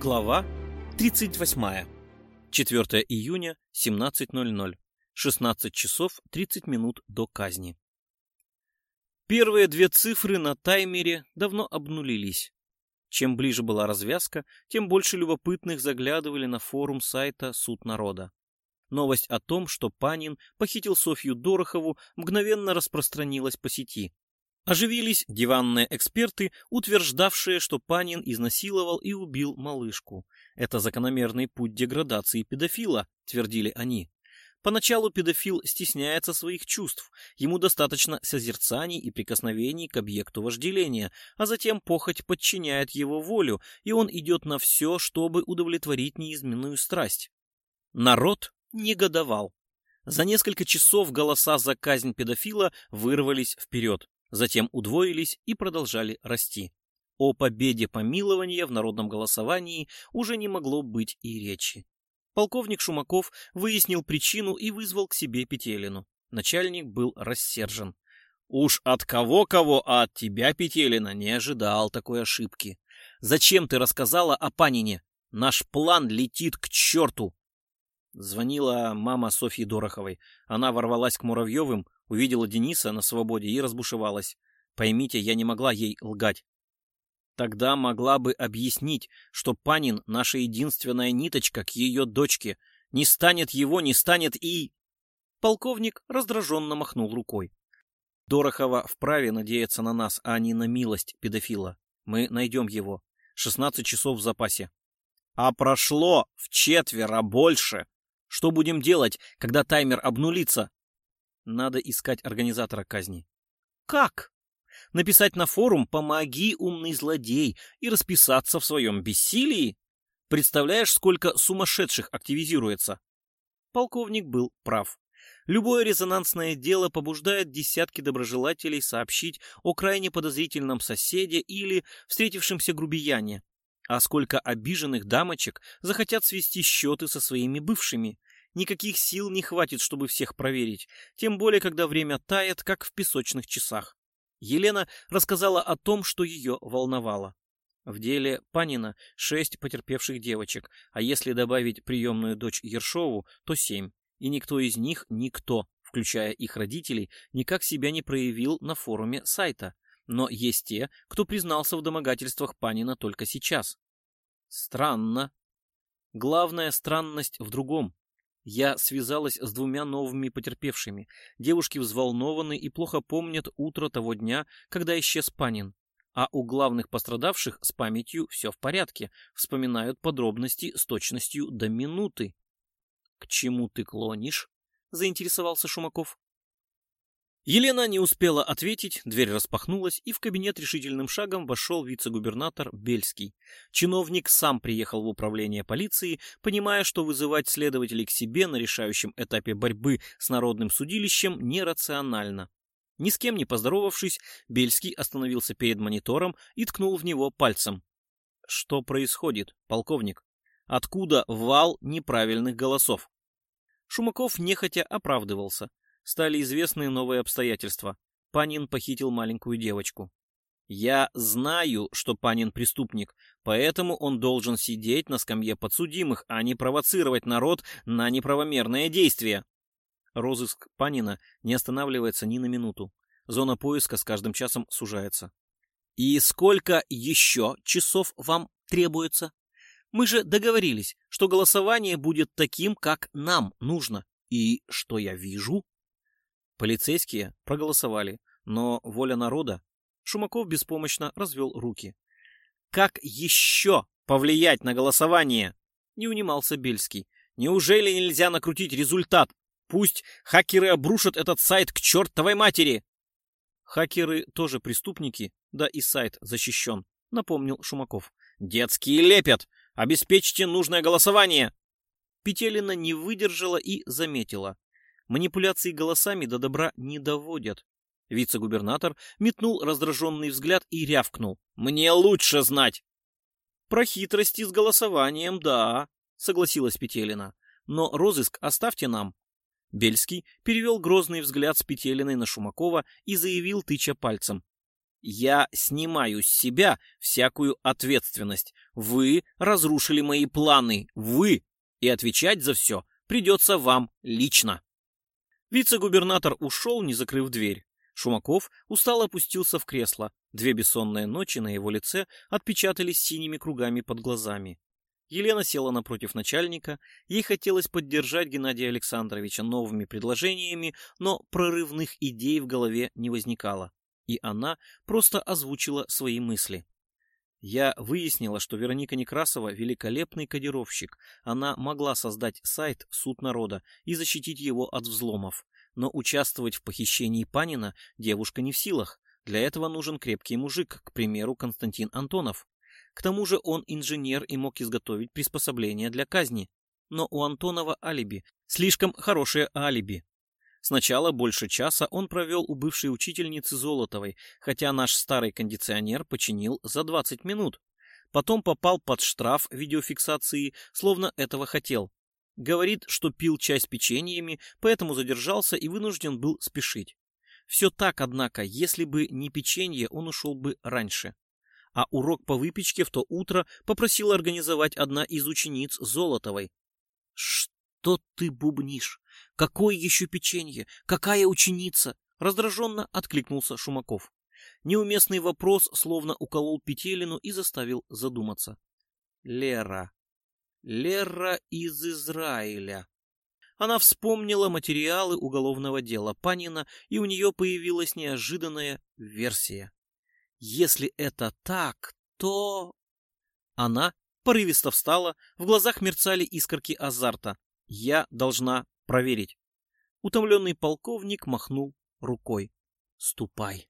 Глава 38. 4 июня, 17.00. 16 часов 30 минут до казни. Первые две цифры на таймере давно обнулились. Чем ближе была развязка, тем больше любопытных заглядывали на форум сайта «Суд народа». Новость о том, что Панин похитил Софью Дорохову, мгновенно распространилась по сети. Оживились диванные эксперты, утверждавшие, что Панин изнасиловал и убил малышку. Это закономерный путь деградации педофила, твердили они. Поначалу педофил стесняется своих чувств, ему достаточно созерцаний и прикосновений к объекту вожделения, а затем похоть подчиняет его волю, и он идет на все, чтобы удовлетворить неизменную страсть. Народ негодовал. За несколько часов голоса за казнь педофила вырвались вперед затем удвоились и продолжали расти. О победе помилования в народном голосовании уже не могло быть и речи. Полковник Шумаков выяснил причину и вызвал к себе Петелину. Начальник был рассержен. «Уж от кого-кого, а от тебя, Петелина, не ожидал такой ошибки. Зачем ты рассказала о Панине? Наш план летит к черту!» Звонила мама Софьи Дороховой. Она ворвалась к Муравьевым, увидела Дениса на свободе и разбушевалась. Поймите, я не могла ей лгать. Тогда могла бы объяснить, что Панин — наша единственная ниточка к ее дочке. Не станет его, не станет и... Полковник раздраженно махнул рукой. Дорохова вправе надеяться на нас, а не на милость педофила. Мы найдем его. 16 часов в запасе. А прошло в четверо больше. Что будем делать, когда таймер обнулится? Надо искать организатора казни. Как? Написать на форум «Помоги, умный злодей» и расписаться в своем бессилии? Представляешь, сколько сумасшедших активизируется? Полковник был прав. Любое резонансное дело побуждает десятки доброжелателей сообщить о крайне подозрительном соседе или встретившемся грубияне. А сколько обиженных дамочек захотят свести счеты со своими бывшими. Никаких сил не хватит, чтобы всех проверить, тем более, когда время тает, как в песочных часах. Елена рассказала о том, что ее волновало. В деле Панина шесть потерпевших девочек, а если добавить приемную дочь Ершову, то семь. И никто из них, никто, включая их родителей, никак себя не проявил на форуме сайта. Но есть те, кто признался в домогательствах Панина только сейчас. Странно. Главная странность в другом. Я связалась с двумя новыми потерпевшими. Девушки взволнованы и плохо помнят утро того дня, когда исчез Панин. А у главных пострадавших с памятью все в порядке, вспоминают подробности с точностью до минуты. — К чему ты клонишь? — заинтересовался Шумаков. Елена не успела ответить, дверь распахнулась, и в кабинет решительным шагом вошел вице-губернатор Бельский. Чиновник сам приехал в управление полиции, понимая, что вызывать следователей к себе на решающем этапе борьбы с народным судилищем нерационально. Ни с кем не поздоровавшись, Бельский остановился перед монитором и ткнул в него пальцем. «Что происходит, полковник? Откуда вал неправильных голосов?» Шумаков нехотя оправдывался стали известны новые обстоятельства. Панин похитил маленькую девочку. Я знаю, что Панин преступник, поэтому он должен сидеть на скамье подсудимых, а не провоцировать народ на неправомерные действия. Розыск Панина не останавливается ни на минуту. Зона поиска с каждым часом сужается. И сколько еще часов вам требуется? Мы же договорились, что голосование будет таким, как нам нужно. И что я вижу? Полицейские проголосовали, но воля народа... Шумаков беспомощно развел руки. «Как еще повлиять на голосование?» Не унимался Бельский. «Неужели нельзя накрутить результат? Пусть хакеры обрушат этот сайт к чертовой матери!» «Хакеры тоже преступники, да и сайт защищен», — напомнил Шумаков. «Детские лепят! Обеспечьте нужное голосование!» Петелина не выдержала и заметила. Манипуляции голосами до добра не доводят. Вице-губернатор метнул раздраженный взгляд и рявкнул. «Мне лучше знать!» «Про хитрости с голосованием, да», — согласилась Петелина. «Но розыск оставьте нам». Бельский перевел грозный взгляд с Петелиной на Шумакова и заявил, тыча пальцем. Я снимаю с себя всякую ответственность. Вы разрушили мои планы. Вы. И отвечать за все придется вам лично. Вице-губернатор ушел, не закрыв дверь. Шумаков устало опустился в кресло. Две бессонные ночи на его лице отпечатались синими кругами под глазами. Елена села напротив начальника. Ей хотелось поддержать Геннадия Александровича новыми предложениями, но прорывных идей в голове не возникало. И она просто озвучила свои мысли. Я выяснила, что Вероника Некрасова великолепный кодировщик. Она могла создать сайт «Суд народа» и защитить его от взломов. Но участвовать в похищении Панина девушка не в силах. Для этого нужен крепкий мужик, к примеру, Константин Антонов. К тому же он инженер и мог изготовить приспособления для казни. Но у Антонова алиби. Слишком хорошее алиби. Сначала больше часа он провел у бывшей учительницы Золотовой, хотя наш старый кондиционер починил за 20 минут. Потом попал под штраф видеофиксации, словно этого хотел. Говорит, что пил чай с печеньями, поэтому задержался и вынужден был спешить. Все так, однако, если бы не печенье, он ушел бы раньше. А урок по выпечке в то утро попросила организовать одна из учениц Золотовой. «Что ты бубнишь? Какое еще печенье? Какая ученица? Раздраженно откликнулся Шумаков. Неуместный вопрос словно уколол Петелину и заставил задуматься. Лера. Лера из Израиля. Она вспомнила материалы уголовного дела Панина, и у нее появилась неожиданная версия. Если это так, то... Она порывисто встала, в глазах мерцали искорки азарта. Я должна проверить. Утомленный полковник махнул рукой. Ступай.